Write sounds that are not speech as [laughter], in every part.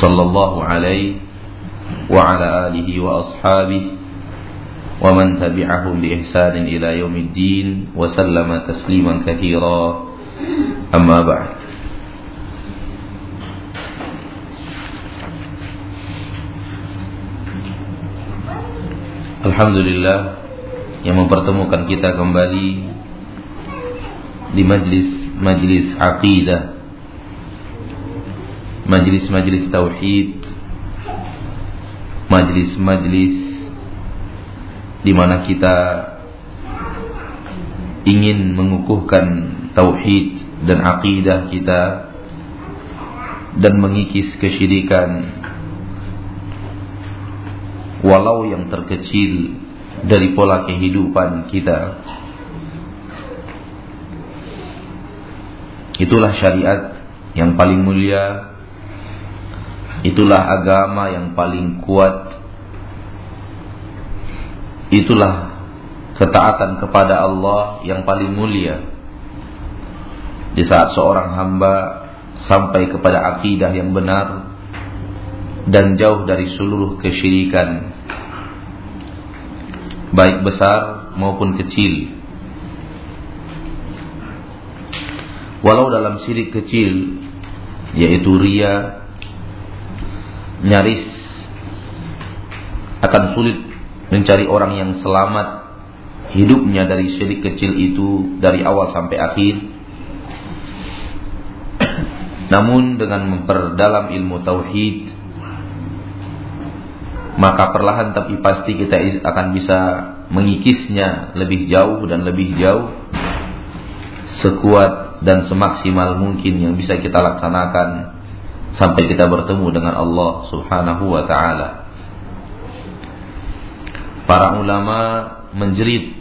صلى الله عليه وعلى آله وأصحابه ومن تبعهم بإحسان إلى يوم الدين وسلم تسليما كثيرا أما بعد Alhamdulillah yang mempertemukan kita kembali di majlis majlis aqidah majlis-majlis tauhid, majlis-majlis di mana kita ingin mengukuhkan tauhid dan akidah kita dan mengikis kesyirikan. Walau yang terkecil dari pola kehidupan kita. Itulah syariat yang paling mulia Itulah agama yang paling kuat. Itulah ketaatan kepada Allah yang paling mulia. Di saat seorang hamba sampai kepada akidah yang benar dan jauh dari seluruh kesyirikan baik besar maupun kecil. Walau dalam syirik kecil yaitu ria nyaris akan sulit mencari orang yang selamat hidupnya dari syirik kecil itu dari awal sampai akhir. [clears throat] Namun dengan memperdalam ilmu tauhid maka perlahan tapi pasti kita akan bisa mengikisnya lebih jauh dan lebih jauh sekuat dan semaksimal mungkin yang bisa kita laksanakan sampai kita bertemu dengan Allah Subhanahu wa taala. Para ulama menjerit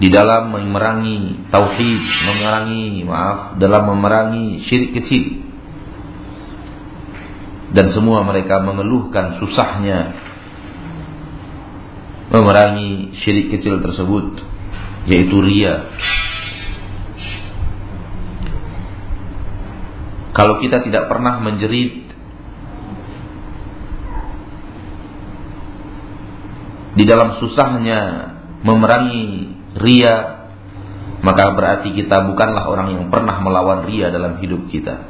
di dalam memerangi tauhid, memerangi maaf, dalam memerangi syirik kecil. Dan semua mereka mengeluhkan susahnya memerangi syirik kecil tersebut yaitu ria Kalau kita tidak pernah menjerit di dalam susahnya memerangi ria, maka berarti kita bukanlah orang yang pernah melawan ria dalam hidup kita.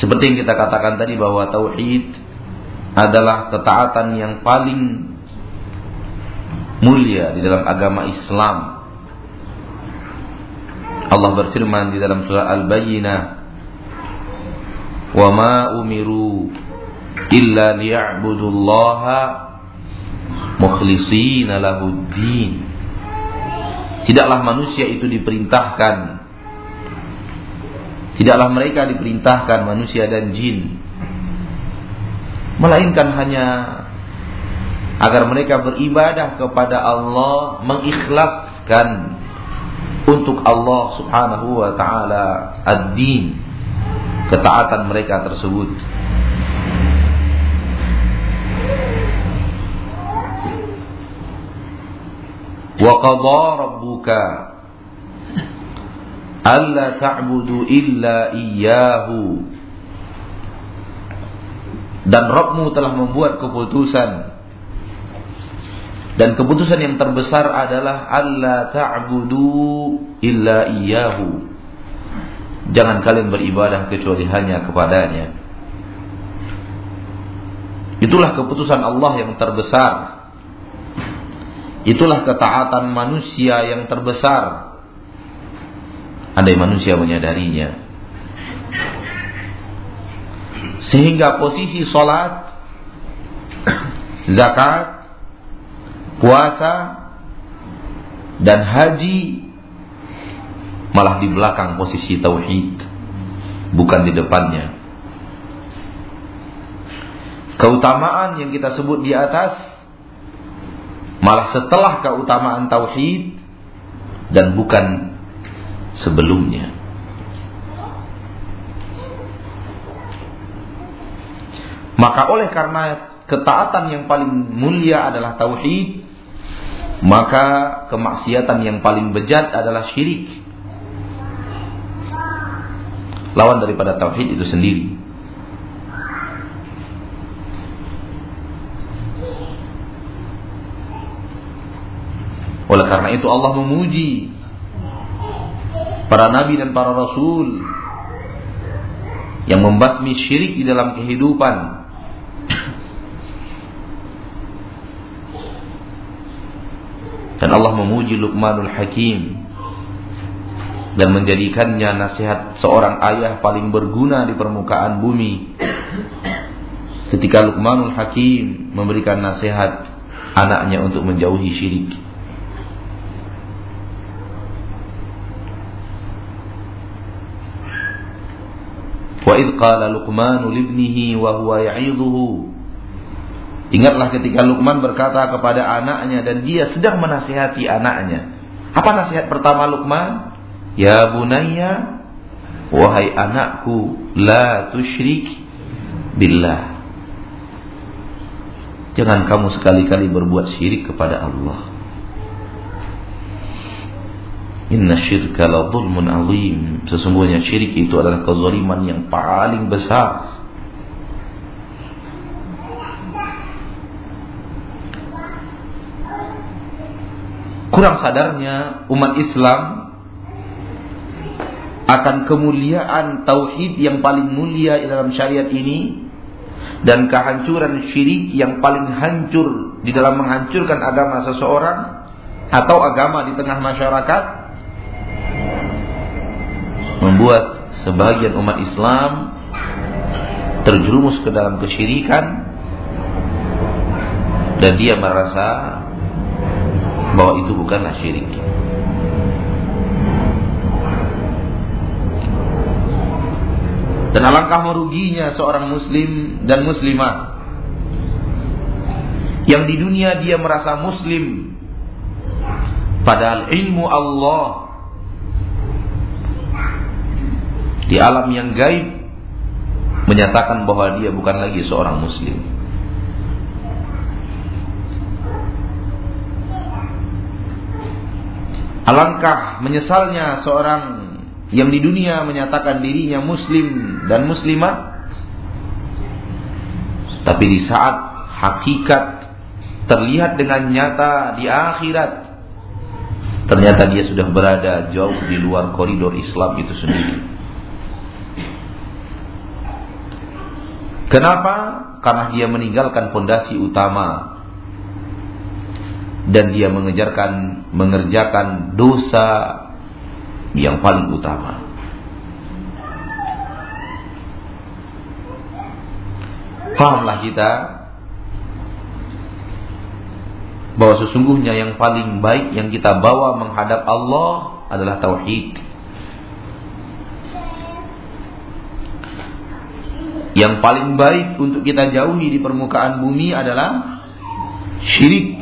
Seperti yang kita katakan tadi bahwa tauhid adalah ketaatan yang paling mulia di dalam agama Islam Allah berfirman di dalam surah Al-Bayyinah "Wa ma umiru illa liya'budullaha mukhlishina lahuddin." Tidaklah manusia itu diperintahkan Tidaklah mereka diperintahkan manusia dan jin Melainkan hanya Agar mereka beribadah kepada Allah Mengikhlaskan untuk Allah Subhanahu wa taala ad-din ketaatan mereka tersebut. Wa qadha rabbuka alla ta'budu illa iyyahu. Dan Rabbmu telah membuat keputusan dan keputusan yang terbesar adalah Allah ta'budu illa iyyahu. Jangan kalian beribadah kecuali hanya kepadanya. Itulah keputusan Allah yang terbesar. Itulah ketaatan manusia yang terbesar. Andai manusia menyadarinya. Sehingga posisi solat, [clears throat] zakat, puasa dan haji malah di belakang posisi tauhid, bukan di depannya. Keutamaan yang kita sebut di atas malah setelah keutamaan tauhid dan bukan sebelumnya. Maka oleh karena ketaatan yang paling mulia adalah tauhid, maka kemaksiatan yang paling bejat adalah syirik. Lawan daripada tauhid itu sendiri. Oleh karena itu Allah memuji para nabi dan para rasul yang membasmi syirik di dalam kehidupan Allah memuji Luqmanul Hakim dan menjadikannya nasihat seorang ayah paling berguna di permukaan bumi. Ketika Luqmanul Hakim memberikan nasihat anaknya untuk menjauhi syirik. Wa idh qala Luqman libnihi wa huwa ya'idhuhu Ingatlah ketika Luqman berkata kepada anaknya dan dia sedang menasihati anaknya. Apa nasihat pertama Luqman? Ya bunayya, wahai anakku, la tusyrik billah. Jangan kamu sekali-kali berbuat syirik kepada Allah. Inna syirka la zulmun azim. Sesungguhnya syirik itu adalah kezaliman yang paling besar. Kurang sadarnya umat Islam akan kemuliaan tauhid yang paling mulia dalam syariat ini dan kehancuran syirik yang paling hancur di dalam menghancurkan agama seseorang atau agama di tengah masyarakat membuat sebagian umat Islam terjerumus ke dalam kesyirikan dan dia merasa bahwa itu bukanlah syirik. Dan alangkah meruginya seorang muslim dan muslimah yang di dunia dia merasa muslim padahal ilmu Allah di alam yang gaib menyatakan bahwa dia bukan lagi seorang muslim. Alangkah menyesalnya seorang yang di dunia menyatakan dirinya muslim dan muslimah tapi di saat hakikat terlihat dengan nyata di akhirat ternyata dia sudah berada jauh di luar koridor Islam itu sendiri. Kenapa? Karena dia meninggalkan fondasi utama dan dia mengejarkan mengerjakan dosa yang paling utama. Fahamlah kita bahwa sesungguhnya yang paling baik yang kita bawa menghadap Allah adalah tauhid. Yang paling baik untuk kita jauhi di permukaan bumi adalah syirik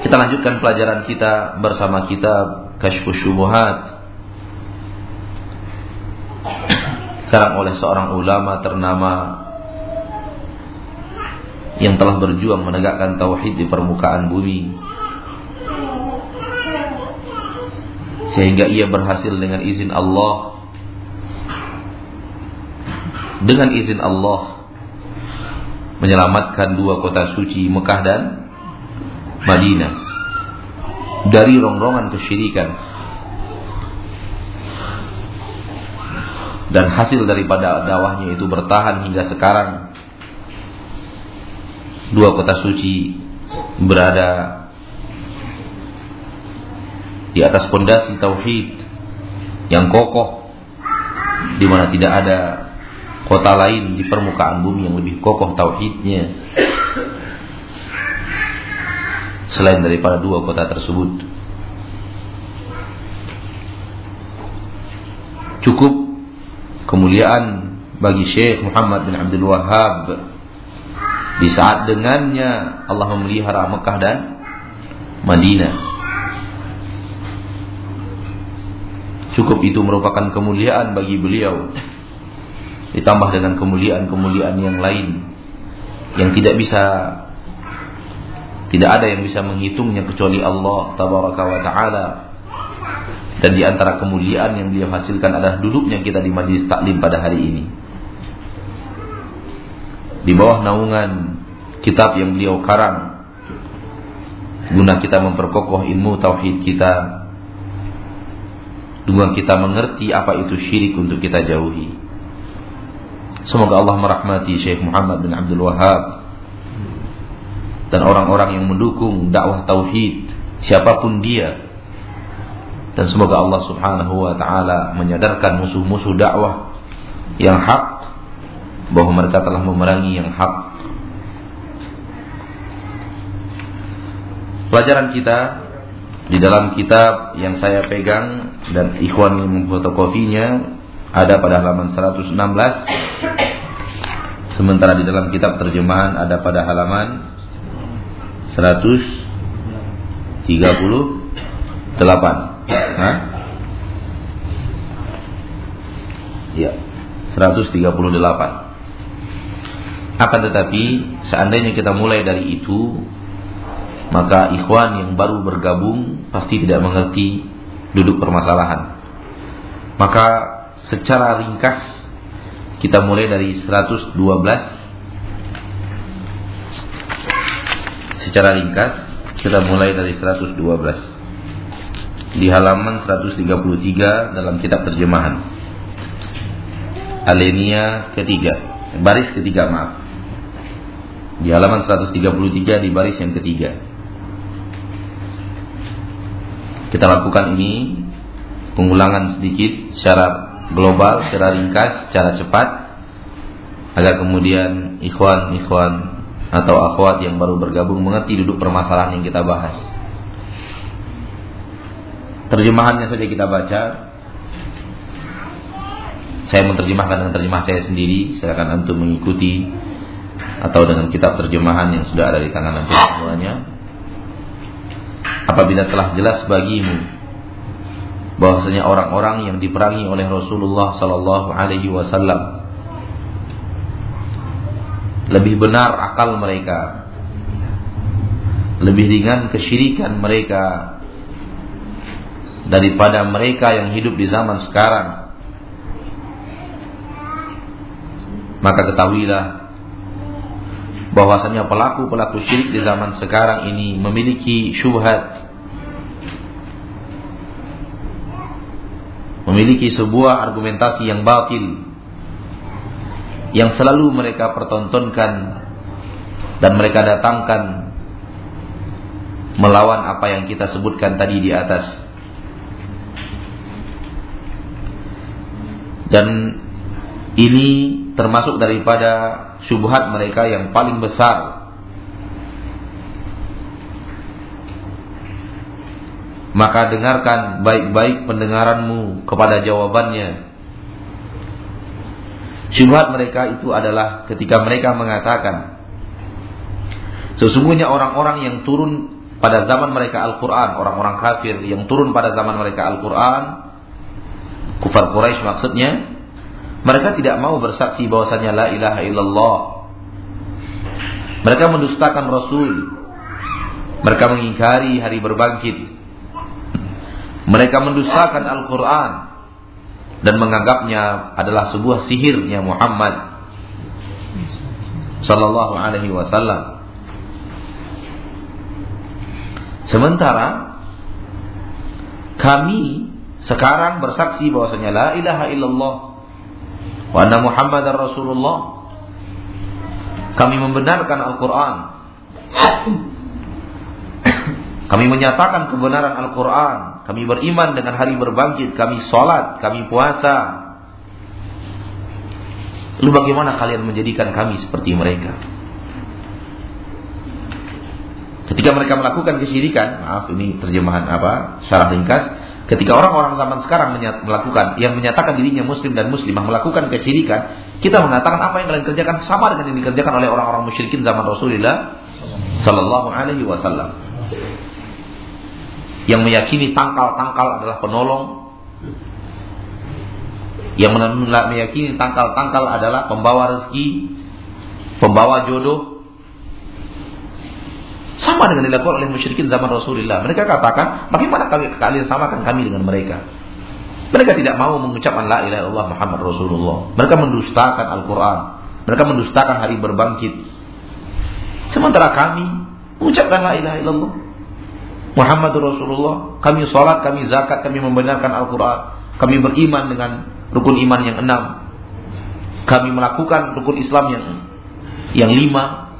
Kita lanjutkan pelajaran kita bersama kitab Kashfus Syubuhat. Sekarang oleh seorang ulama ternama yang telah berjuang menegakkan tauhid di permukaan bumi. Sehingga ia berhasil dengan izin Allah dengan izin Allah menyelamatkan dua kota suci Mekah dan Madinah. Dari rongrongan kesyirikan. Dan hasil daripada dakwahnya itu bertahan hingga sekarang. Dua kota suci berada di atas pondasi tauhid yang kokoh di mana tidak ada kota lain di permukaan bumi yang lebih kokoh tauhidnya selain daripada dua kota tersebut. Cukup kemuliaan bagi Syekh Muhammad bin Abdul Wahab di saat dengannya Allah memelihara Mekah dan Madinah. Cukup itu merupakan kemuliaan bagi beliau ditambah dengan kemuliaan-kemuliaan yang lain yang tidak bisa tidak ada yang bisa menghitungnya kecuali Allah tabaraka wa taala. Dan di antara kemuliaan yang beliau hasilkan adalah duduknya kita di majlis taklim pada hari ini. Di bawah naungan kitab yang beliau karang guna kita memperkokoh ilmu tauhid kita guna kita mengerti apa itu syirik untuk kita jauhi. Semoga Allah merahmati Syekh Muhammad bin Abdul Wahab dan orang-orang yang mendukung dakwah tauhid siapa pun dia. Dan semoga Allah Subhanahu wa taala menyadarkan musuh-musuh dakwah yang hak bahwa mereka telah memerangi yang hak. Pelajaran kita di dalam kitab yang saya pegang dan ikhwan yang memfotokopinya ada pada halaman 116 sementara di dalam kitab terjemahan ada pada halaman 138 Hah? Ya 138 Akan tetapi Seandainya kita mulai dari itu Maka ikhwan yang baru bergabung Pasti tidak mengerti Duduk permasalahan. Maka secara ringkas Kita mulai dari 112 secara ringkas kita mulai dari 112 di halaman 133 dalam kitab terjemahan. Alenia ketiga baris ketiga maaf. Di halaman 133 di baris yang ketiga. Kita lakukan ini pengulangan sedikit secara global, secara ringkas, secara cepat agar kemudian ikhwan-ikhwan atau akhwat yang baru bergabung mengerti duduk permasalahan yang kita bahas. Terjemahannya saja kita baca. Saya menerjemahkan dengan terjemah saya sendiri. Silakan antum mengikuti atau dengan kitab terjemahan yang sudah ada di tangan antum semuanya. Apabila telah jelas bagimu bahwasanya orang-orang yang diperangi oleh Rasulullah sallallahu alaihi wasallam lebih benar akal mereka. Lebih ringan kesyirikan mereka daripada mereka yang hidup di zaman sekarang. Maka ketahuilah bahwasanya pelaku-pelaku syirik di zaman sekarang ini memiliki syubhat. Memiliki sebuah argumentasi yang batil yang selalu mereka pertontonkan dan mereka datangkan melawan apa yang kita sebutkan tadi di atas. Dan ini termasuk daripada syubhat mereka yang paling besar. Maka dengarkan baik-baik pendengaranmu kepada jawabannya Syubhat mereka itu adalah ketika mereka mengatakan Sesungguhnya orang-orang yang turun pada zaman mereka Al-Quran Orang-orang kafir yang turun pada zaman mereka Al-Quran Kufar Quraisy maksudnya Mereka tidak mau bersaksi bahwasanya La ilaha illallah. Mereka mendustakan Rasul. Mereka mengingkari hari berbangkit. Mereka mendustakan Al-Quran dan menganggapnya adalah sebuah sihirnya Muhammad sallallahu alaihi wasallam. Sementara kami sekarang bersaksi bahwasanya la ilaha illallah wa anna Muhammadar Rasulullah. Kami membenarkan Al-Qur'an. Kami menyatakan kebenaran Al-Quran kami beriman dengan hari berbangkit, kami sholat, kami puasa. Lalu bagaimana kalian menjadikan kami seperti mereka? Ketika mereka melakukan kesyirikan, maaf ini terjemahan apa? Syarah ringkas. Ketika orang-orang zaman sekarang melakukan yang menyatakan dirinya muslim dan muslimah melakukan kesyirikan, kita mengatakan apa yang kalian kerjakan sama dengan yang dikerjakan oleh orang-orang musyrikin zaman Rasulullah sallallahu alaihi wasallam. Yang meyakini tangkal-tangkal adalah penolong. Yang meyakini tangkal-tangkal adalah pembawa rezeki, pembawa jodoh, sama dengan dilakukan oleh musyrikin zaman Rasulullah. Mereka katakan, bagaimana kami, kalian samakan kami dengan mereka? Mereka tidak mau mengucapkan la ilaha illallah Muhammad Rasulullah. Mereka mendustakan Al-Quran. Mereka mendustakan hari berbangkit. Sementara kami mengucapkan la ilaha illallah. Muhammad Rasulullah. Kami sholat, kami zakat, kami membenarkan Al-Quran. Kami beriman dengan rukun iman yang enam. Kami melakukan rukun Islam yang yang lima.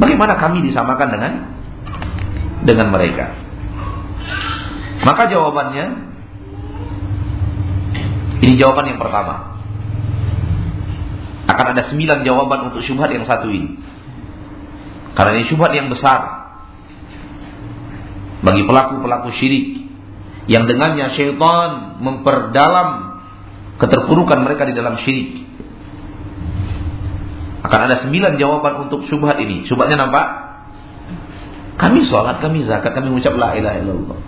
Bagaimana kami disamakan dengan dengan mereka? Maka jawabannya ini jawaban yang pertama. Akan ada sembilan jawaban untuk syubhat yang satu ini. Karena ini syubhat yang besar bagi pelaku-pelaku syirik yang dengannya syaitan memperdalam keterpurukan mereka di dalam syirik. Akan ada sembilan jawaban untuk syubhat ini. Syubhatnya nampak? Kami sholat, kami zakat, kami mengucap la ilaha illallah.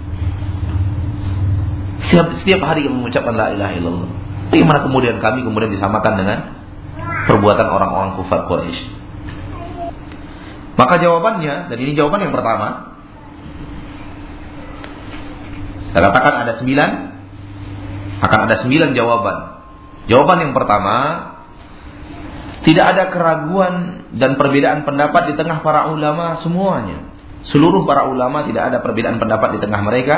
Setiap, setiap hari kami mengucapkan la ilaha illallah. Bagaimana kemudian kami kemudian disamakan dengan perbuatan orang-orang kufar Quraisy? Maka jawabannya, dan ini jawaban yang pertama, saya katakan ada sembilan, akan ada sembilan jawaban. Jawaban yang pertama, tidak ada keraguan dan perbedaan pendapat di tengah para ulama semuanya. Seluruh para ulama tidak ada perbedaan pendapat di tengah mereka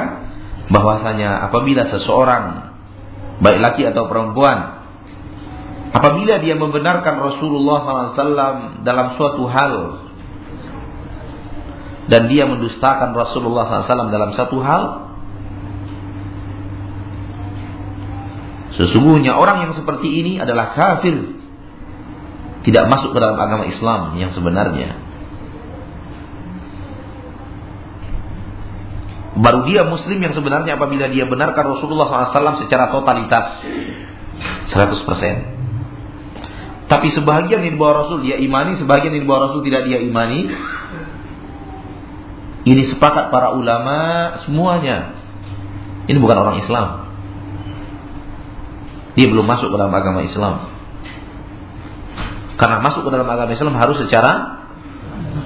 bahwasanya apabila seseorang baik laki atau perempuan apabila dia membenarkan Rasulullah SAW dalam suatu hal dan dia mendustakan Rasulullah SAW dalam satu hal sesungguhnya orang yang seperti ini adalah kafir tidak masuk ke dalam agama Islam yang sebenarnya. Baru dia muslim yang sebenarnya apabila dia benarkan Rasulullah SAW secara totalitas 100%. Tapi sebahagian yang dibawa Rasul dia imani, sebahagian yang dibawa Rasul tidak dia imani. Ini sepakat para ulama semuanya. Ini bukan orang Islam. Dia belum masuk ke dalam agama Islam. Karena masuk ke dalam agama Islam harus secara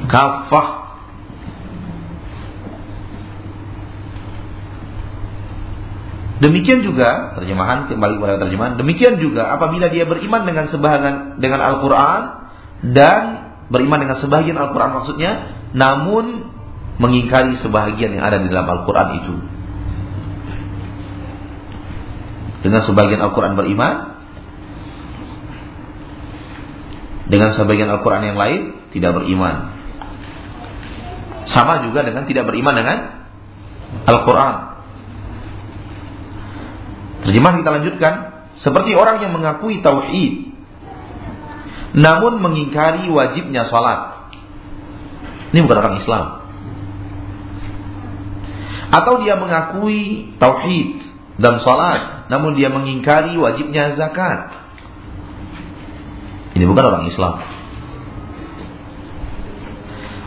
kafah. Demikian juga terjemahan kembali kepada terjemahan. Demikian juga apabila dia beriman dengan sebahagian dengan Al-Qur'an dan beriman dengan sebagian Al-Qur'an maksudnya, namun mengingkari sebahagian yang ada di dalam Al-Qur'an itu. Dengan sebagian Al-Qur'an beriman, Dengan sebagian Al-Quran yang lain tidak beriman. Sama juga dengan tidak beriman dengan Al-Quran. Terjemahan kita lanjutkan. Seperti orang yang mengakui tauhid namun mengingkari wajibnya sholat. Ini bukan orang Islam. Atau dia mengakui tauhid dan sholat namun dia mengingkari wajibnya zakat. Ini bukan orang Islam.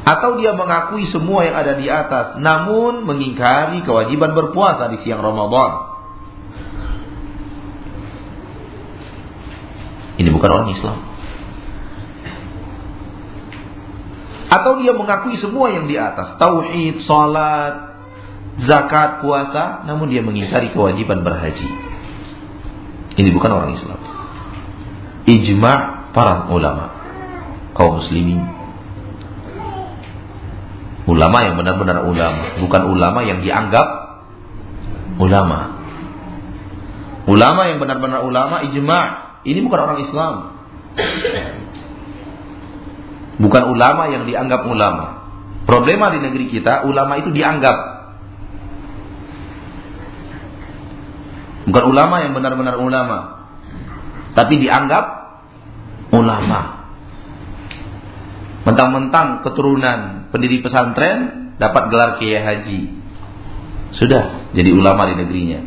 Atau dia mengakui semua yang ada di atas, namun mengingkari kewajiban berpuasa di siang Ramadan. Ini bukan orang Islam. Atau dia mengakui semua yang di atas, tauhid, salat, zakat, puasa, namun dia mengingkari kewajiban berhaji. Ini bukan orang Islam. Ijma' para ulama. Kaum muslimin. Ulama yang benar-benar ulama. Bukan ulama yang dianggap ulama. Ulama yang benar-benar ulama ijma. Ini bukan orang Islam. Bukan ulama yang dianggap ulama. Problema di negeri kita ulama itu dianggap bukan ulama yang benar-benar ulama tapi dianggap ulama. Mentang-mentang keturunan pendiri pesantren dapat gelar kiai haji. Sudah jadi ulama di negerinya.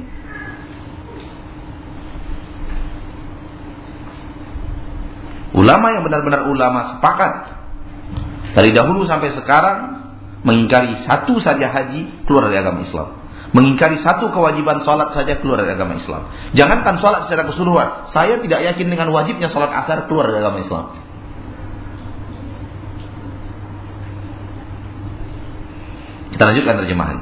Ulama yang benar-benar ulama sepakat dari dahulu sampai sekarang mengingkari satu saja haji keluar dari agama Islam. Mengingkari satu kewajiban sholat saja keluar dari agama Islam. Jangankan sholat secara keseluruhan. Saya tidak yakin dengan wajibnya sholat asar keluar dari agama Islam. Kita lanjutkan terjemahan.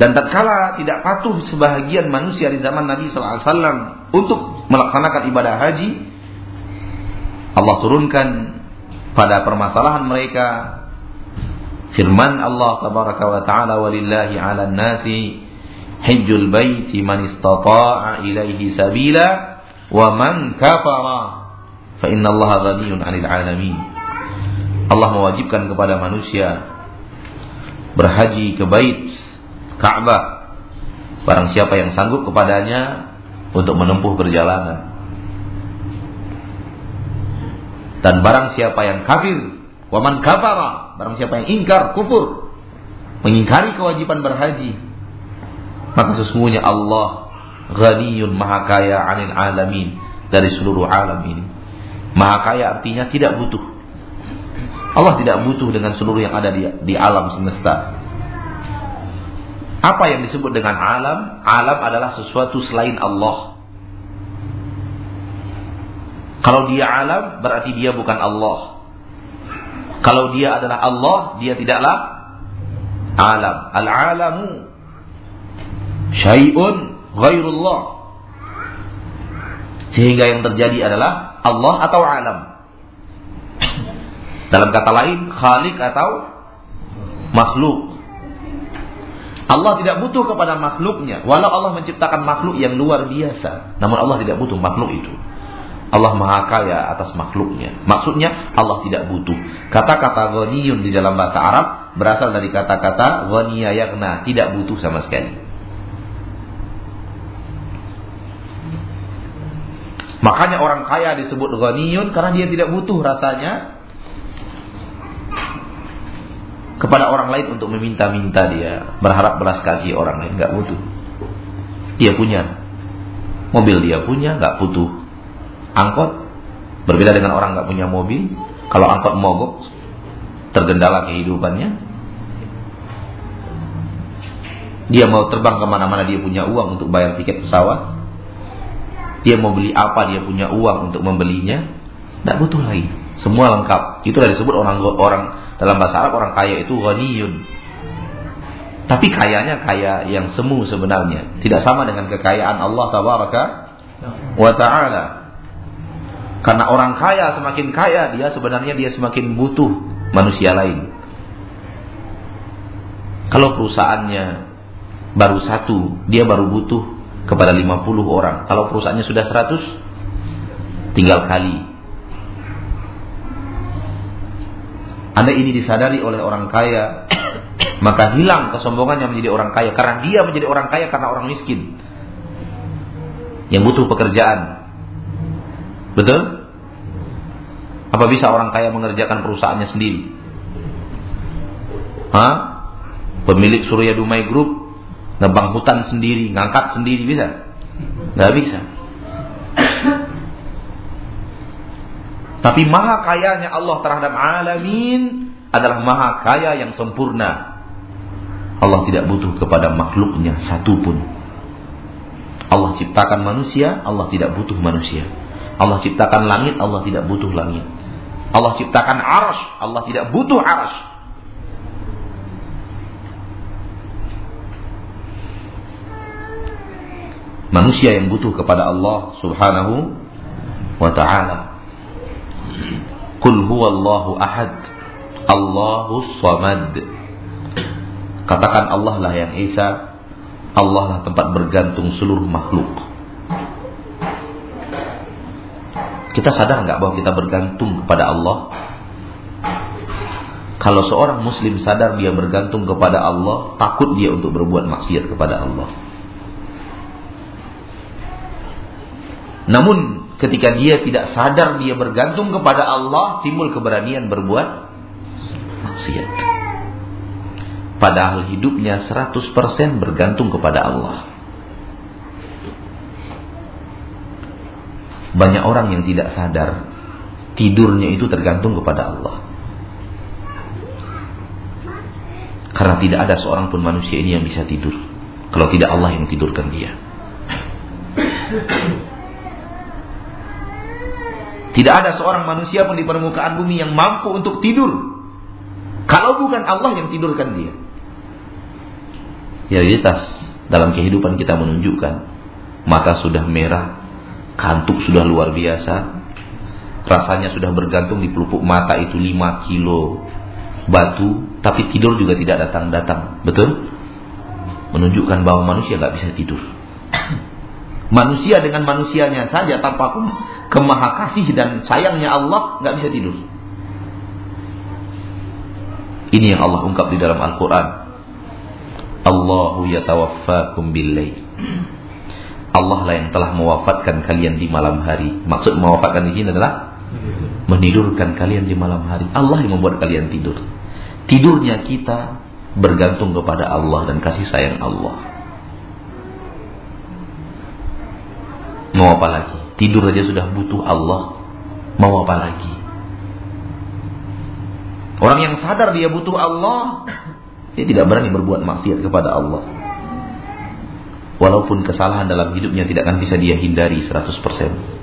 Dan tatkala tidak patuh sebahagian manusia di zaman Nabi SAW untuk melaksanakan ibadah haji, Allah turunkan pada permasalahan mereka Firman Allah tabaraka wa taala walillahi 'alan nasi hajjul baiti man istata'a ilaihi sabila wa man kafara fa inna Allah ghaniyun 'anil 'alamin. Allah mewajibkan kepada manusia berhaji ke bait Ka'bah barang siapa yang sanggup kepadanya untuk menempuh perjalanan. Dan barang siapa yang kafir Waman kafara, barang siapa yang ingkar, kufur, mengingkari kewajiban berhaji, maka sesungguhnya Allah ghaniyun maha kaya anil alamin dari seluruh alam ini. Maha kaya artinya tidak butuh. Allah tidak butuh dengan seluruh yang ada di, di alam semesta. Apa yang disebut dengan alam? Alam adalah sesuatu selain Allah. Kalau dia alam berarti dia bukan Allah. Kalau dia adalah Allah, dia tidaklah alam. Al-alamu syai'un ghairullah. Sehingga yang terjadi adalah Allah atau alam. Dalam kata lain, khalik atau makhluk. Allah tidak butuh kepada makhluknya. Walau Allah menciptakan makhluk yang luar biasa. Namun Allah tidak butuh makhluk itu. Allah maha kaya atas makhluknya. Maksudnya Allah tidak butuh. Kata-kata ghaniyun di dalam bahasa Arab berasal dari kata-kata ghaniya yakna, tidak butuh sama sekali. Makanya orang kaya disebut ghaniyun karena dia tidak butuh rasanya kepada orang lain untuk meminta-minta dia, berharap belas kasih orang lain, nggak butuh. Dia punya mobil dia punya, nggak butuh angkot berbeda dengan orang nggak punya mobil kalau angkot mogok tergendala kehidupannya. Dia mau terbang ke mana-mana dia punya uang untuk bayar tiket pesawat. Dia mau beli apa dia punya uang untuk membelinya. Tidak butuh lagi. Semua lengkap. Itu disebut orang orang dalam bahasa Arab orang kaya itu ghaniyun. Tapi kayanya kaya yang semu sebenarnya. Tidak sama dengan kekayaan Allah tabaraka wa taala karena orang kaya semakin kaya, dia sebenarnya dia semakin butuh manusia lain. Kalau perusahaannya baru satu, dia baru butuh kepada 50 orang. Kalau perusahaannya sudah 100, tinggal kali. Anda ini disadari oleh orang kaya, [coughs] maka hilang kesombongannya menjadi orang kaya. Karena dia menjadi orang kaya karena orang miskin. Yang butuh pekerjaan. Betul? Apa bisa orang kaya mengerjakan perusahaannya sendiri? Hah? Pemilik Surya Dumai Group nebang hutan sendiri, ngangkat sendiri bisa? Gak bisa. Tapi maha kayanya Allah terhadap alamin adalah maha kaya yang sempurna. Allah tidak butuh kepada makhluknya satupun. Allah ciptakan manusia, Allah tidak butuh manusia. Allah ciptakan langit, Allah tidak butuh langit. Allah ciptakan aras, Allah tidak butuh aras. Manusia yang butuh kepada Allah Subhanahu wa taala. Kul huwallahu ahad. Allahu samad. Katakan Allah lah yang Esa. Allah lah tempat bergantung seluruh makhluk. Kita sadar nggak bahwa kita bergantung kepada Allah? Kalau seorang muslim sadar dia bergantung kepada Allah, takut dia untuk berbuat maksiat kepada Allah. Namun ketika dia tidak sadar dia bergantung kepada Allah, timbul keberanian berbuat maksiat. Padahal hidupnya 100% bergantung kepada Allah. Banyak orang yang tidak sadar tidurnya itu tergantung kepada Allah. Karena tidak ada seorang pun manusia ini yang bisa tidur. Kalau tidak Allah yang tidurkan dia. Tidak ada seorang manusia pun di permukaan bumi yang mampu untuk tidur. Kalau bukan Allah yang tidurkan dia. Realitas dalam kehidupan kita menunjukkan mata sudah merah, kantuk sudah luar biasa, rasanya sudah bergantung di pelupuk mata itu 5 kilo batu, tapi tidur juga tidak datang-datang. Betul? Menunjukkan bahwa manusia nggak bisa tidur. [coughs] Manusia dengan manusianya saja tanpa kemaha kasih dan sayangnya Allah nggak bisa tidur. Ini yang Allah ungkap di dalam Al-Quran. Allahu yatawaffakum billayl. Allah lah yang telah mewafatkan kalian di malam hari. Maksud mewafatkan di sini adalah menidurkan kalian di malam hari. Allah yang membuat kalian tidur. Tidurnya kita bergantung kepada Allah dan kasih sayang Allah. Mau apa lagi? Tidur aja sudah butuh Allah. Mau apa lagi? Orang yang sadar dia butuh Allah, dia tidak berani berbuat maksiat kepada Allah. Walaupun kesalahan dalam hidupnya tidak akan bisa dia hindari 100%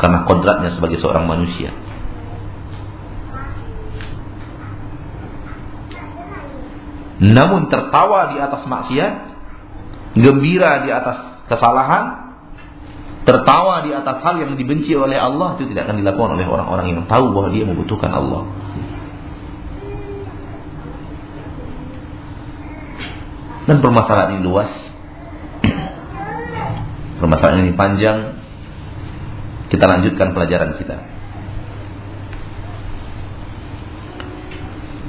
karena kodratnya sebagai seorang manusia. Namun tertawa di atas maksiat, gembira di atas kesalahan, tertawa di atas hal yang dibenci oleh Allah itu tidak akan dilakukan oleh orang-orang yang tahu bahwa dia membutuhkan Allah. Dan permasalahan ini luas. Permasalahan ini panjang kita lanjutkan pelajaran kita.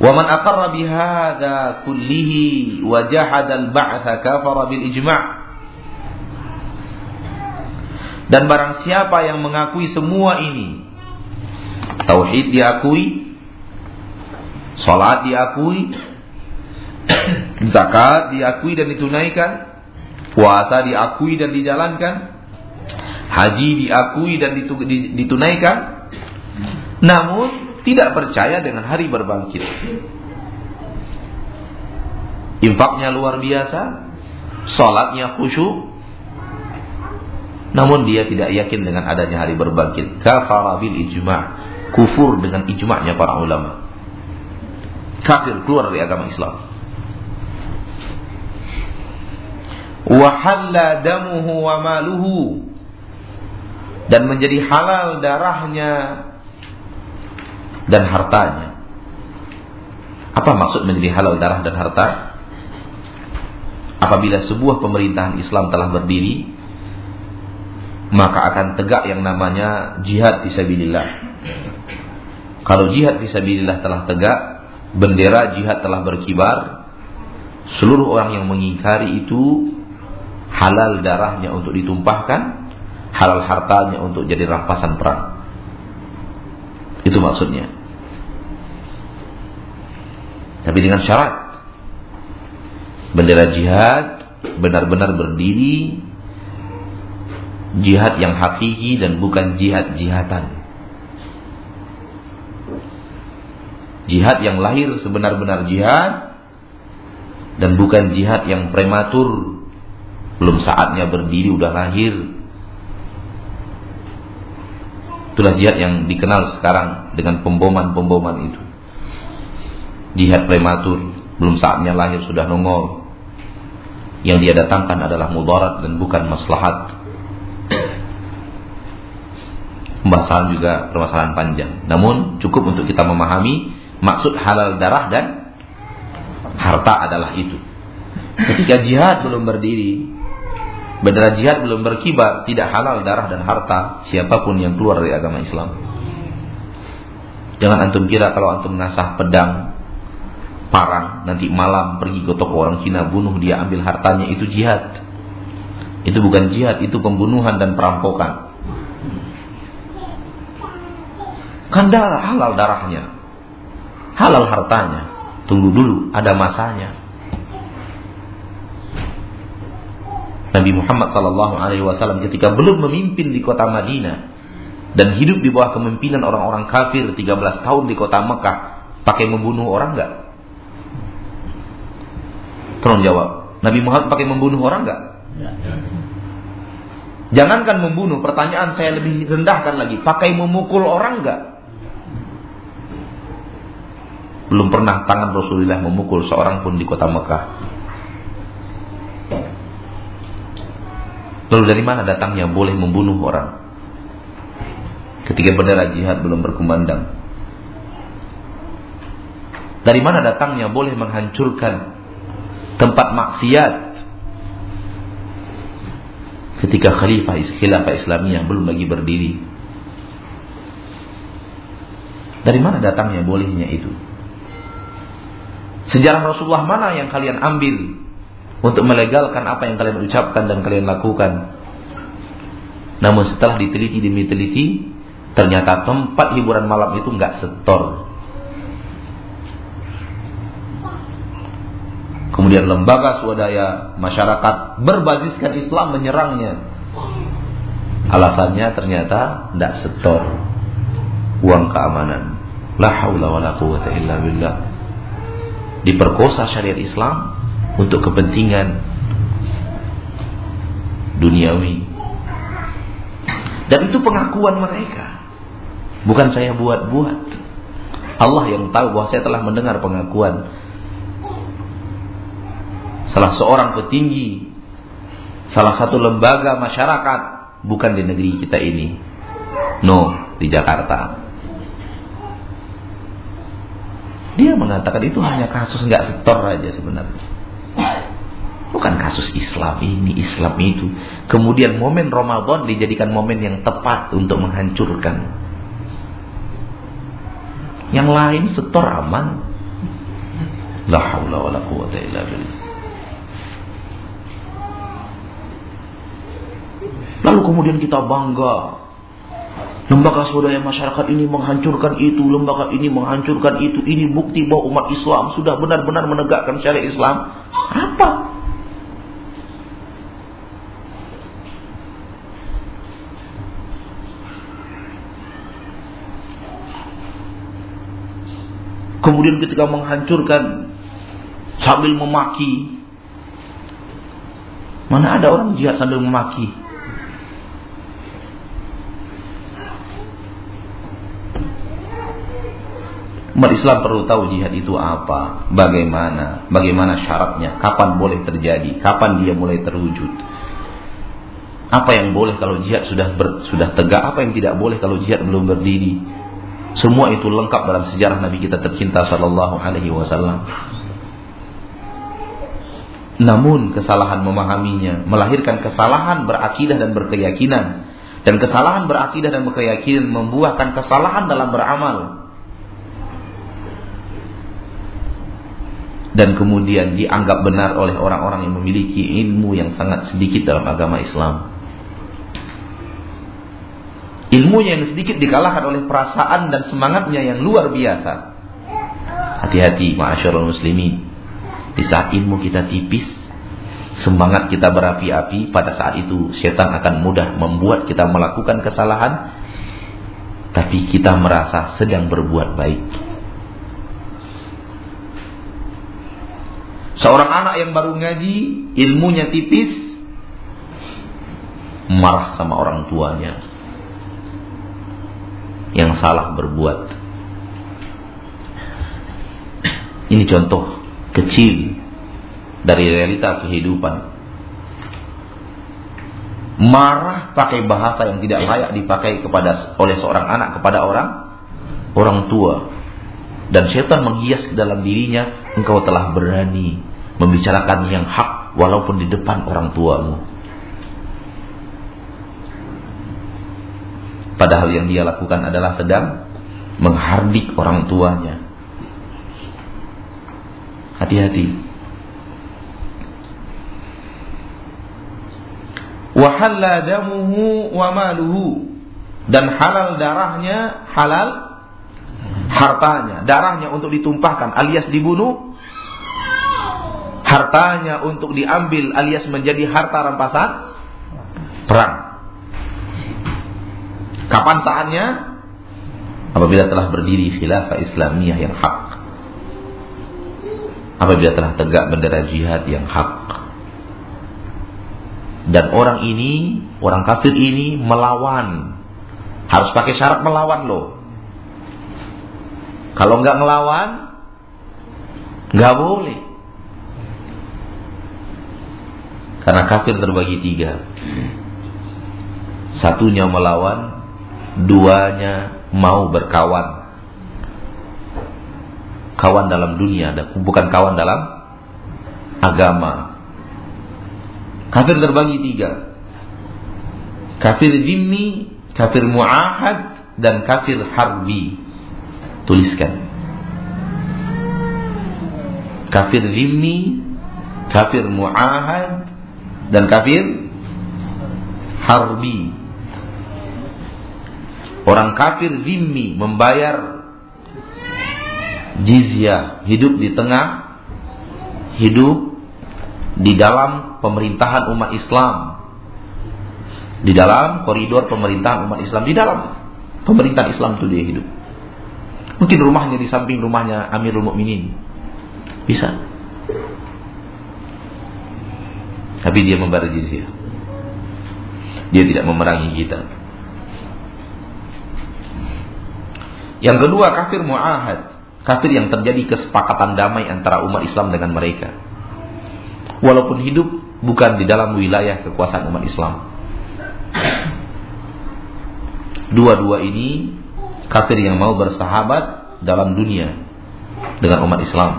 Wa man aqarra bihadza kullihi wa jahada al-ba'tsa kafara. Dan barang siapa yang mengakui semua ini, tauhid diakui, salat diakui, [clears throat] zakat diakui dan ditunaikan, puasa diakui dan dijalankan, haji diakui dan ditunaikan, namun tidak percaya dengan hari berbangkit. Infaknya luar biasa, sholatnya khusyuk, namun dia tidak yakin dengan adanya hari berbangkit. Kafara bil ijma' kufur dengan ijma'nya para ulama. Kafir keluar dari agama Islam. Wahalla damuhu wa maluhu dan menjadi halal darahnya dan hartanya. Apa maksud menjadi halal darah dan harta? Apabila sebuah pemerintahan Islam telah berdiri, maka akan tegak yang namanya jihad fisabilillah. Kalau jihad fisabilillah telah tegak, bendera jihad telah berkibar, seluruh orang yang mengingkari itu halal darahnya untuk ditumpahkan halal hartanya untuk jadi rampasan perang. Itu maksudnya. Tapi dengan syarat bendera jihad benar-benar berdiri jihad yang hakiki dan bukan jihad-jihatan. Jihad yang lahir sebenar-benar jihad dan bukan jihad yang prematur. Belum saatnya berdiri udah lahir Itulah jihad yang dikenal sekarang dengan pemboman-pemboman itu. Jihad prematur, belum saatnya lahir sudah nongol. Yang dia datangkan adalah mudarat dan bukan maslahat. Pembahasan juga permasalahan panjang. Namun cukup untuk kita memahami maksud halal darah dan harta adalah itu. Ketika jihad belum berdiri, Bendera jihad belum berkibar, tidak halal darah dan harta siapa pun yang keluar dari agama Islam. Jangan antum kira kalau antum nasah pedang, parang, nanti malam pergi ke toko orang Cina bunuh dia ambil hartanya itu jihad. Itu bukan jihad, itu pembunuhan dan perampokan. Kan halal darahnya. Halal hartanya. Tunggu dulu, ada masanya. Nabi Muhammad Shallallahu Alaihi Wasallam ketika belum memimpin di kota Madinah dan hidup di bawah kepemimpinan orang-orang kafir 13 tahun di kota Mekah, pakai membunuh orang nggak? Tolong jawab. Nabi Muhammad pakai membunuh orang nggak? Jangankan membunuh, pertanyaan saya lebih rendahkan lagi. Pakai memukul orang nggak? Belum pernah tangan Rasulullah memukul seorang pun di kota Mekah. Lalu dari mana datangnya boleh membunuh orang? Ketika bendera jihad belum berkumandang. Dari mana datangnya boleh menghancurkan tempat maksiat ketika khalifah khilafah Islamiyah belum lagi berdiri. Dari mana datangnya bolehnya itu? Sejarah Rasulullah mana yang kalian ambil untuk melegalkan apa yang kalian ucapkan dan kalian lakukan? Namun setelah diteliti demi teliti, ternyata tempat hiburan malam itu nggak setor. Kemudian lembaga swadaya masyarakat berbasiskan Islam menyerangnya. Alasannya ternyata tidak setor uang keamanan. La haula quwata illa billah diperkosa syariat Islam untuk kepentingan duniawi. Dan itu pengakuan mereka. Bukan saya buat-buat. Allah yang tahu bahwa saya telah mendengar pengakuan salah seorang petinggi salah satu lembaga masyarakat bukan di negeri kita ini. No, di Jakarta. Dia mengatakan itu hanya kasus nggak setor aja sebenarnya. Bukan kasus Islam ini, Islam itu. Kemudian momen Ramadan dijadikan momen yang tepat untuk menghancurkan. Yang lain setor aman. La haula wala quwata illa billah. Lalu kemudian kita bangga Lembaga swadaya masyarakat ini menghancurkan itu, lembaga ini menghancurkan itu. Ini bukti bahwa umat Islam sudah benar-benar menegakkan syariat Islam. Apa? Kemudian ketika menghancurkan sambil memaki. Mana ada orang jihad sambil memaki? Umat Islam perlu tahu jihad itu apa, bagaimana, bagaimana syaratnya, kapan boleh terjadi, kapan dia mulai terwujud. Apa yang boleh kalau jihad sudah ber, sudah tegak, apa yang tidak boleh kalau jihad belum berdiri. Semua itu lengkap dalam sejarah Nabi kita tercinta sallallahu alaihi wasallam. Namun kesalahan memahaminya melahirkan kesalahan berakidah dan berkeyakinan dan kesalahan berakidah dan berkeyakinan membuahkan kesalahan dalam beramal. Dan kemudian dianggap benar oleh orang-orang yang memiliki ilmu yang sangat sedikit dalam agama Islam. Ilmunya yang sedikit dikalahkan oleh perasaan dan semangatnya yang luar biasa. Hati-hati ma'asyarul muslimin. Di saat ilmu kita tipis, semangat kita berapi-api, pada saat itu setan akan mudah membuat kita melakukan kesalahan, tapi kita merasa sedang berbuat baik. Seorang anak yang baru ngaji, ilmunya tipis, marah sama orang tuanya yang salah berbuat. Ini contoh kecil dari realita kehidupan. Marah pakai bahasa yang tidak layak dipakai kepada oleh seorang anak kepada orang orang tua. Dan setan menghias ke dalam dirinya, engkau telah berani membicarakan yang hak walaupun di depan orang tuamu. Padahal yang dia lakukan adalah sedang menghardik orang tuanya. Hati-hati. Wahalla damuhu wa dan halal darahnya halal hartanya, darahnya untuk ditumpahkan alias dibunuh, hartanya untuk diambil alias menjadi harta rampasan perang. Kapan saatnya? Apabila telah berdiri khilafah Islamiyah yang hak. Apabila telah tegak bendera jihad yang hak. Dan orang ini, orang kafir ini melawan. Harus pakai syarat melawan loh. Kalau nggak ngelawan, nggak boleh. Karena kafir terbagi tiga. Satunya melawan, duanya mau berkawan. Kawan dalam dunia, bukan kawan dalam agama. Kafir terbagi tiga. Kafir dhimmi, kafir mu'ahad, dan kafir harbi. Tuliskan. Kafir dhimmi, kafir mu'ahad, dan kafir harbi. Orang kafir zimmi membayar jizyah, hidup di tengah hidup di dalam pemerintahan umat Islam. Di dalam koridor pemerintahan umat Islam, di dalam pemerintahan Islam itu dia hidup. Mungkin rumahnya di samping rumahnya Amirul Mukminin. Bisa. Tapi dia membayar jizyah. Dia tidak memerangi kita. Yang kedua kafir mu'ahad. Kafir yang terjadi kesepakatan damai antara umat Islam dengan mereka. Walaupun hidup bukan di dalam wilayah kekuasaan umat Islam. Dua-dua ini kafir yang mau bersahabat dalam dunia dengan umat Islam.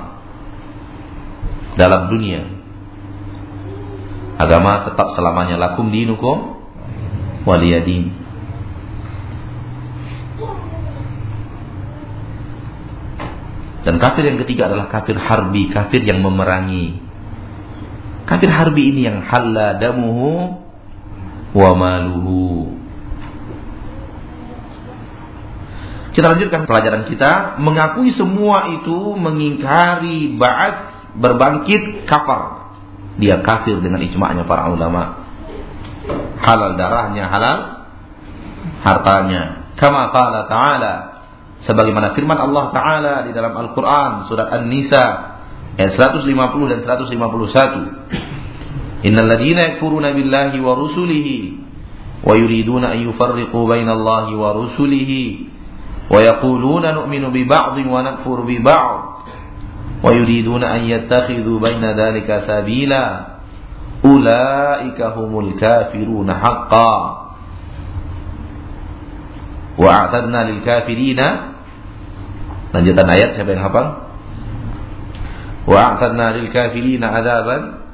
Dalam dunia. Agama tetap selamanya lakum dinukum waliyadin. Dan kafir yang ketiga adalah kafir harbi, kafir yang memerangi. Kafir harbi ini yang halla damuhu wa maluhu. Kita lanjutkan pelajaran kita. Mengakui semua itu mengingkari ba'at berbangkit kafar. Dia kafir dengan ijma'nya para ulama. Halal darahnya halal hartanya. Kama qala ta'ala sebagaimana firman Allah taala di dalam Al-Qur'an surat An-Nisa ayat 150 dan 151 Innal ladzina yakfuruna billahi wa rusulihi wa yuriduna an yufarriqu bainallahi wa rusulihi wa yaquluna nu'minu bi ba'dhin wa nakfuru bi ba'd wa yuriduna an yattakhidhu baina dhalika sabila ulaika humul kafiruna haqqan wa Lanjutan ayat siapa yang hafal? Wa a'tadna lil kafirina adzaban.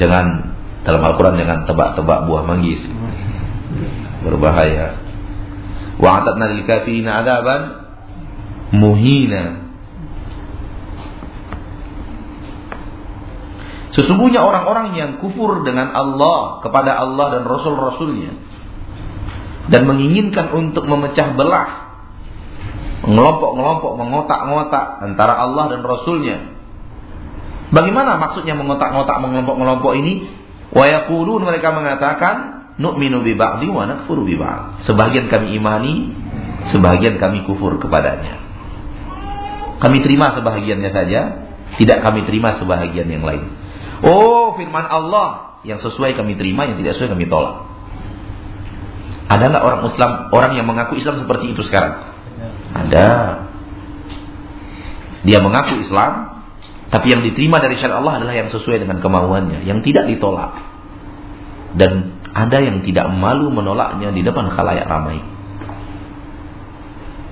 Jangan dalam Al-Qur'an jangan tebak-tebak buah manggis. Berbahaya. Wa lil kafirina adzaban muhina. Sesungguhnya orang-orang yang kufur dengan Allah kepada Allah dan Rasul-Rasulnya dan menginginkan untuk memecah belah mengelompok-ngelompok mengotak-ngotak antara Allah dan Rasulnya bagaimana maksudnya mengotak-ngotak mengelompok-ngelompok ini wa yaqulun mereka mengatakan nu'minu bi ba'di wa nakfuru bi ba'd sebagian kami imani sebagian kami kufur kepadanya kami terima sebahagiannya saja tidak kami terima sebahagian yang lain oh firman Allah yang sesuai kami terima yang tidak sesuai kami tolak ada nggak orang Islam, orang yang mengaku Islam seperti itu sekarang? Ada. Dia mengaku Islam, tapi yang diterima dari syariat Allah adalah yang sesuai dengan kemauannya, yang tidak ditolak. Dan ada yang tidak malu menolaknya di depan khalayak ramai.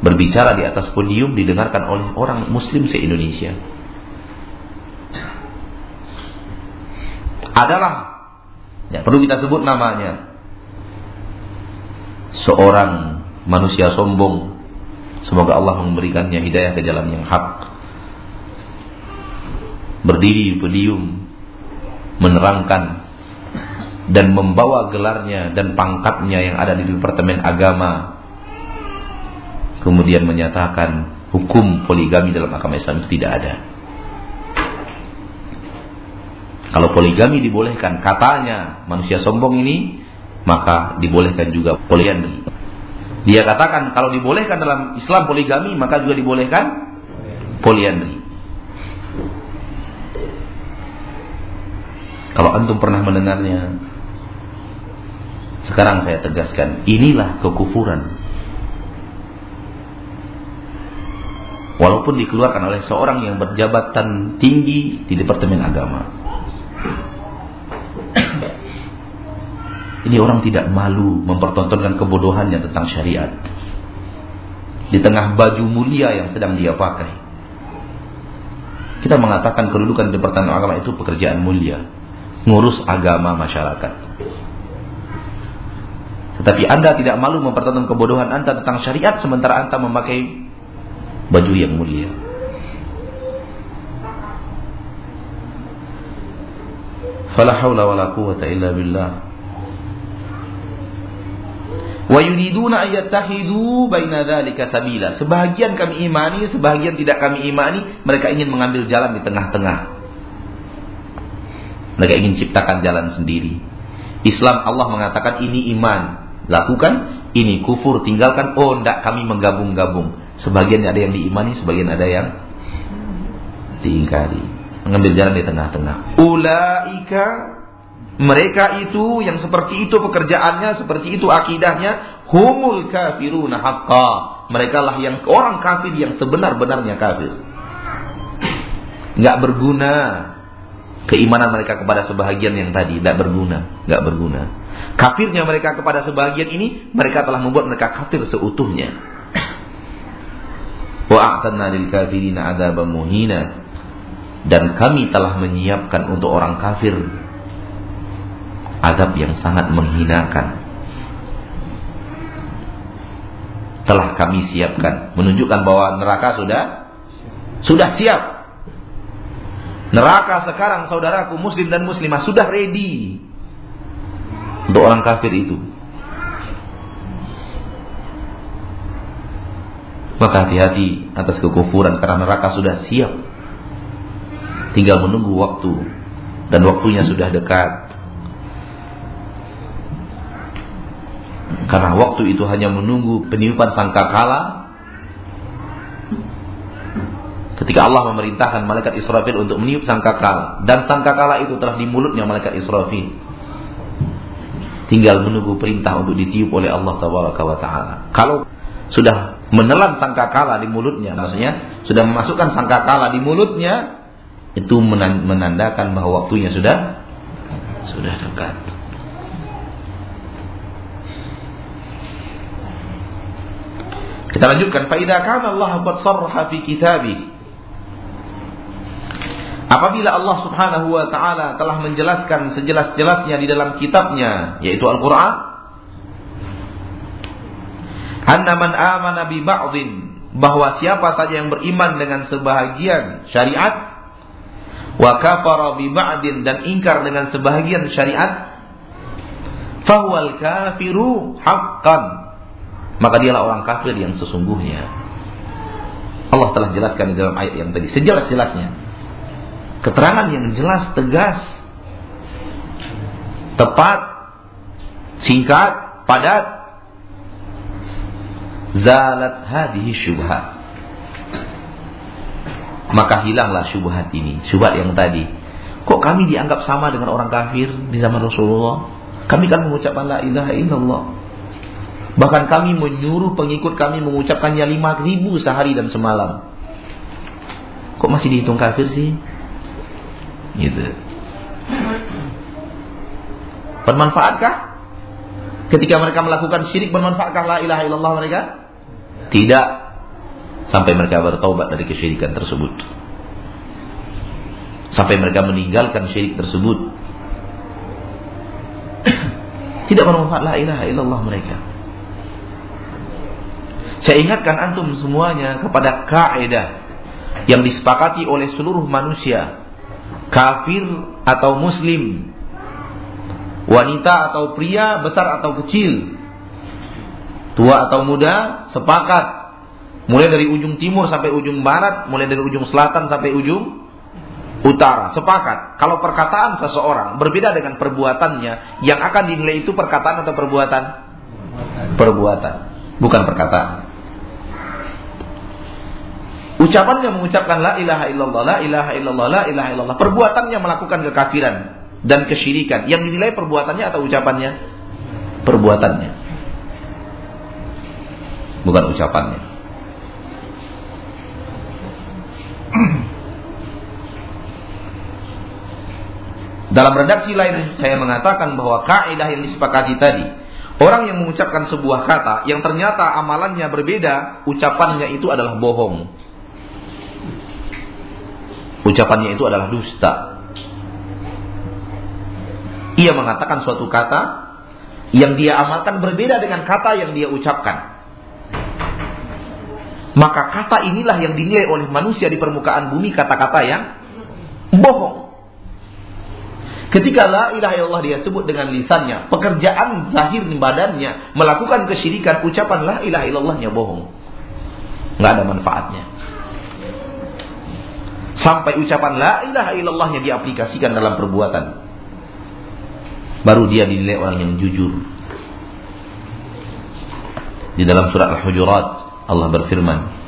Berbicara di atas podium didengarkan oleh orang muslim se-Indonesia. Adalah ya perlu kita sebut namanya seorang manusia sombong. Semoga Allah memberikannya hidayah ke jalan yang hak. Berdiri di podium menerangkan dan membawa gelarnya dan pangkatnya yang ada di Departemen Agama kemudian menyatakan hukum poligami dalam agama Islam itu tidak ada. Kalau poligami dibolehkan, katanya manusia sombong ini, maka dibolehkan juga poligami. Dia katakan kalau dibolehkan dalam Islam poligami, maka juga dibolehkan poliandri. Kalau antum pernah mendengarnya, sekarang saya tegaskan, inilah kekufuran walaupun dikeluarkan oleh seorang yang berjabatan tinggi di Departemen Agama. Ini orang tidak malu mempertontonkan kebodohannya tentang syariat. Di tengah baju mulia yang sedang dia pakai. Kita mengatakan kedudukan Departemen Agama itu pekerjaan mulia. Ngurus agama masyarakat. Tetapi anda tidak malu mempertontonkan kebodohan anda tentang syariat sementara anda memakai baju yang mulia. Fala haula wala quwwata illa billah. Wa yuriduna ayyattahidu baina dzalika sabila. Sebahagian kami imani, sebahagian tidak kami imani, mereka ingin mengambil jalan di tengah-tengah. Mereka ingin ciptakan jalan sendiri. Islam Allah mengatakan ini iman, lakukan, ini kufur, tinggalkan. Oh, tidak kami menggabung-gabung. Sebagian ada yang diimani, sebagian ada yang diingkari. Mengambil jalan di tengah-tengah. Ulaika mereka itu yang seperti itu pekerjaannya, seperti itu akidahnya, humul kafiruna haqqa. Mereka lah yang orang kafir yang sebenar-benarnya kafir. Enggak berguna keimanan mereka kepada sebahagian yang tadi, tidak berguna, enggak berguna. Kafirnya mereka kepada sebahagian ini, mereka telah membuat mereka kafir seutuhnya. Wa lil muhina. Dan kami telah menyiapkan untuk orang kafir adab yang sangat menghinakan. Telah kami siapkan menunjukkan bahwa neraka sudah sudah siap. Neraka sekarang saudaraku muslim dan muslimah sudah ready untuk orang kafir itu. Maka hati-hati atas kekufuran karena neraka sudah siap. Tinggal menunggu waktu dan waktunya sudah dekat. Karena waktu itu hanya menunggu peniupan sangkakala ketika Allah memerintahkan malaikat Israfil untuk meniup sangkakala dan sangkakala itu telah di mulutnya malaikat Israfil. Tinggal menunggu perintah untuk ditiup oleh Allah Taala. Kalau sudah menelan sangkakala di mulutnya, maksudnya sudah memasukkan sangkakala di mulutnya, itu menandakan bahwa waktunya sudah sudah dekat. Kita lanjutkan. Faida kana Allah qad sarraha fi kitabih. Apabila Allah Subhanahu wa taala telah menjelaskan sejelas-jelasnya di dalam kitabnya yaitu Al-Qur'an anna man amana bi ba'dhin bahwa siapa saja yang beriman dengan sebahagian syariat wa kafara bi ba'din dan ingkar dengan sebahagian syariat fahuwal kafiru haqqan. Maka dialah orang kafir yang sesungguhnya. Allah telah jelaskan di dalam ayat yang tadi sejelas-jelasnya keterangan yang jelas tegas tepat singkat padat. Zalat hadhihi syubhat maka hilanglah syubhat ini syubhat yang tadi. Kok kami dianggap sama dengan orang kafir di zaman Rasulullah? Kami kan mengucapkan la ilaha illallah. Bahkan kami menyuruh pengikut kami mengucapkannya lima ribu sehari dan semalam. Kok masih dihitung kafir sih gitu bermanfaatkah ketika mereka melakukan syirik bermanfaatkah la ilaha illallah mereka tidak sampai mereka bertobat dari kesyirikan tersebut. Sampai mereka meninggalkan syirik tersebut. [coughs] Tidak bermanfaat la ilaha illallah mereka. Saya ingatkan antum semuanya kepada kaidah yang disepakati oleh seluruh manusia, kafir atau muslim, Wanita atau pria, besar atau kecil. Tua atau muda, sepakat. Mulai dari ujung timur sampai ujung barat, mulai dari ujung selatan sampai ujung utara. Sepakat. Kalau perkataan seseorang berbeda dengan perbuatannya, yang akan dinilai itu perkataan atau perbuatan? Perbuatan, bukan perkataan. Ucapannya mengucapkan la ilaha illallah, la ilaha illallah, la ilaha illallah. Perbuatannya melakukan kekafiran dan kesyirikan. Yang dinilai perbuatannya atau ucapannya? Perbuatannya. Bukan ucapannya. Dalam redaksi lain saya mengatakan bahwa kaidah yang disepakati tadi, orang yang mengucapkan sebuah kata yang ternyata amalannya berbeda, ucapannya itu adalah bohong. Ucapannya itu adalah dusta. Ia mengatakan suatu kata yang dia amalkan berbeda dengan kata yang dia ucapkan. Maka kata inilah yang dinilai oleh manusia di permukaan bumi kata-kata yang bohong. Ketika la ilaha illallah dia sebut dengan lisannya, pekerjaan zahir badannya, melakukan kesyirikan, ucapan la ilaha illallahnya bohong. Nggak ada manfaatnya. Sampai ucapan la ilaha illallahnya diaplikasikan dalam perbuatan. Baru dia dinilai orang yang jujur. Di dalam surat Al-Hujurat Allah berfirman,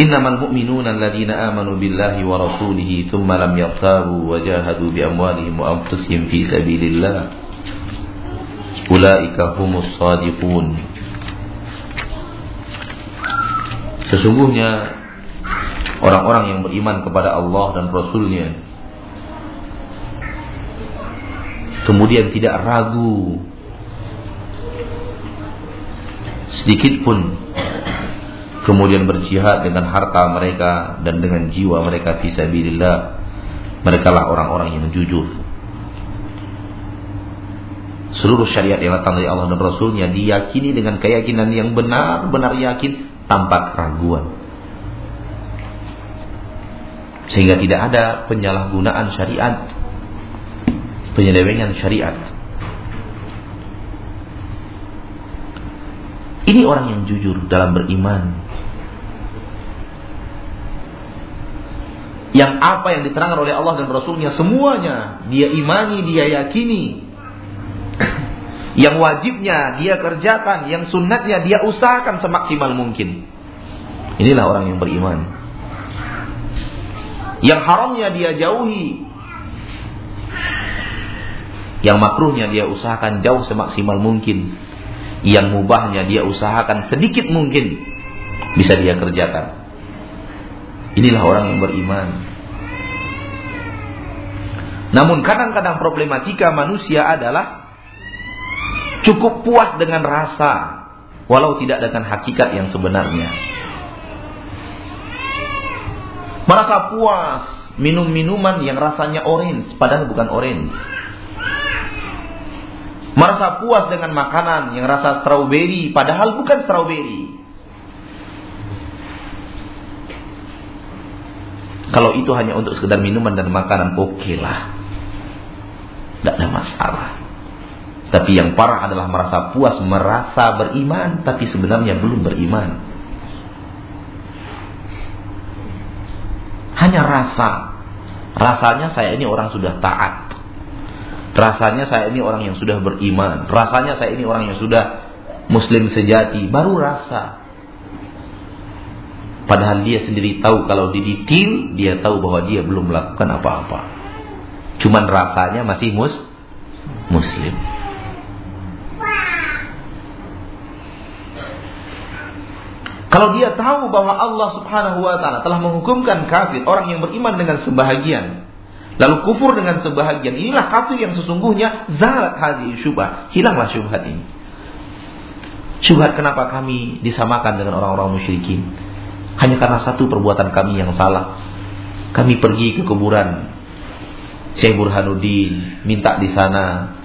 Innamal mu'minuna alladhina amanu billahi wa rasulihi thumma lam yartabu wa jahadu bi amwalihim wa fi sabilillah. Ulaika humus sadiqun. Sesungguhnya orang-orang yang beriman kepada Allah dan Rasulnya kemudian tidak ragu sedikit pun kemudian berjihad dengan harta mereka dan dengan jiwa mereka fisabilillah mereka lah orang-orang yang jujur seluruh syariat yang datang dari Allah dan Rasulnya diyakini dengan keyakinan yang benar-benar yakin tanpa keraguan. Sehingga tidak ada penyalahgunaan syariat penyelewengan syariat. Ini orang yang jujur dalam beriman. Yang apa yang diterangkan oleh Allah dan Rasulnya semuanya dia imani, dia yakini. Yang wajibnya dia kerjakan, yang sunnatnya dia usahakan semaksimal mungkin. Inilah orang yang beriman. Yang haramnya dia jauhi. Yang makruhnya dia usahakan jauh semaksimal mungkin. Yang mubahnya dia usahakan sedikit mungkin bisa dia kerjakan. Inilah orang yang beriman. Namun kadang-kadang problematika manusia adalah cukup puas dengan rasa walau tidak dengan hakikat yang sebenarnya. Merasa puas minum minuman yang rasanya orange padahal bukan orange. Merasa puas dengan makanan yang rasa strawberry padahal bukan strawberry. Kalau itu hanya untuk sekedar minuman dan makanan, oke okay lah. Tidak ada masalah. Tapi yang parah adalah merasa puas, merasa beriman, tapi sebenarnya belum beriman. Hanya rasa. Rasanya saya ini orang sudah taat. Rasanya saya ini orang yang sudah beriman. Rasanya saya ini orang yang sudah muslim sejati. Baru rasa. Padahal dia sendiri tahu kalau diditil, dia tahu bahwa dia belum melakukan apa-apa. Cuman rasanya masih mus muslim. Kalau dia tahu bahwa Allah Subhanahu wa taala telah menghukumkan kafir orang yang beriman dengan sebahagian lalu kufur dengan sebahagian inilah kafir yang sesungguhnya zalat hadhi syubhat. Hilanglah syubhat ini. Syubhat kenapa kami disamakan dengan orang-orang musyrikin? Hanya karena satu perbuatan kami yang salah. Kami pergi ke kuburan Syekh Burhanuddin, minta di sana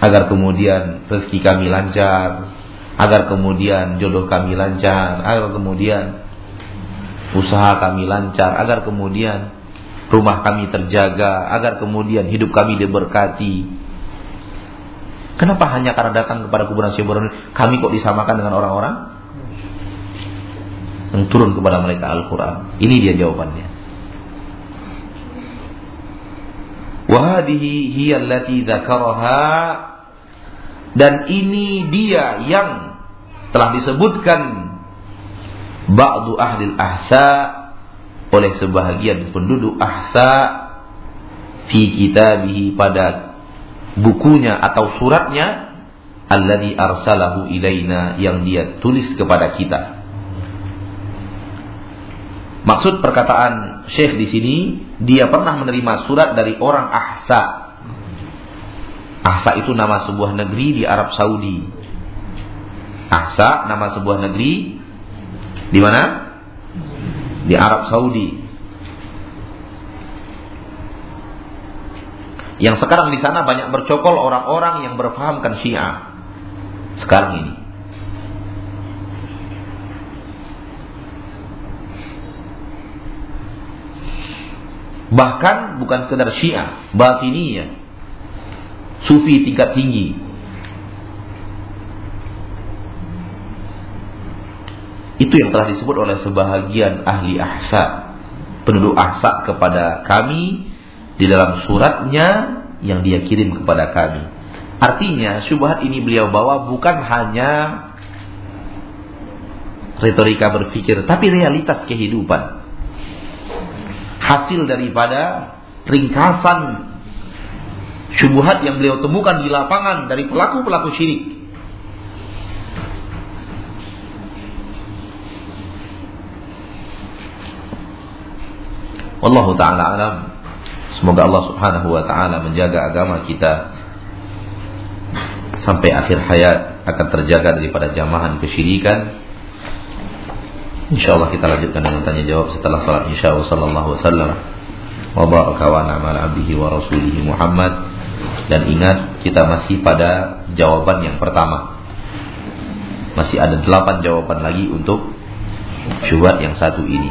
agar kemudian rezeki kami lancar, agar kemudian jodoh kami lancar, agar kemudian usaha kami lancar, agar kemudian rumah kami terjaga, agar kemudian hidup kami diberkati. Kenapa hanya karena datang kepada kuburan Syekh kami kok disamakan dengan orang-orang yang turun kepada mereka Al-Quran? Ini dia jawabannya. Wahadihi hiya allati dan ini dia yang telah disebutkan ba'du ahli ahsa oleh sebahagian penduduk ahsa fi kitabihi pada bukunya atau suratnya alladhi arsalahu ilaina yang dia tulis kepada kita. Maksud perkataan Syekh di sini, dia pernah menerima surat dari orang Ahsa. Ahsa itu nama sebuah negeri di Arab Saudi. Ahsa nama sebuah negeri di mana? Di Arab Saudi. Yang sekarang di sana banyak bercokol orang-orang yang berfahamkan Syiah. Sekarang ini. Bahkan bukan sekedar Syiah, Batiniyah. Sufi tingkat tinggi. Itu yang telah disebut oleh sebahagian ahli ahsa. Penduduk ahsa kepada kami di dalam suratnya yang dia kirim kepada kami. Artinya syubhat ini beliau bawa bukan hanya retorika berpikir, tapi realitas kehidupan hasil daripada ringkasan syubhat yang beliau temukan di lapangan dari pelaku-pelaku syirik. Wallahu taala alam. Semoga Allah Subhanahu wa taala menjaga agama kita sampai akhir hayat akan terjaga daripada jamahan kesyirikan InsyaAllah kita lanjutkan dengan tanya jawab setelah salat Isya wa sallallahu wasallam wa baraka wa na'mal abdihi wa rasulihi Muhammad dan ingat kita masih pada jawaban yang pertama. Masih ada delapan jawaban lagi untuk syubhat yang satu ini.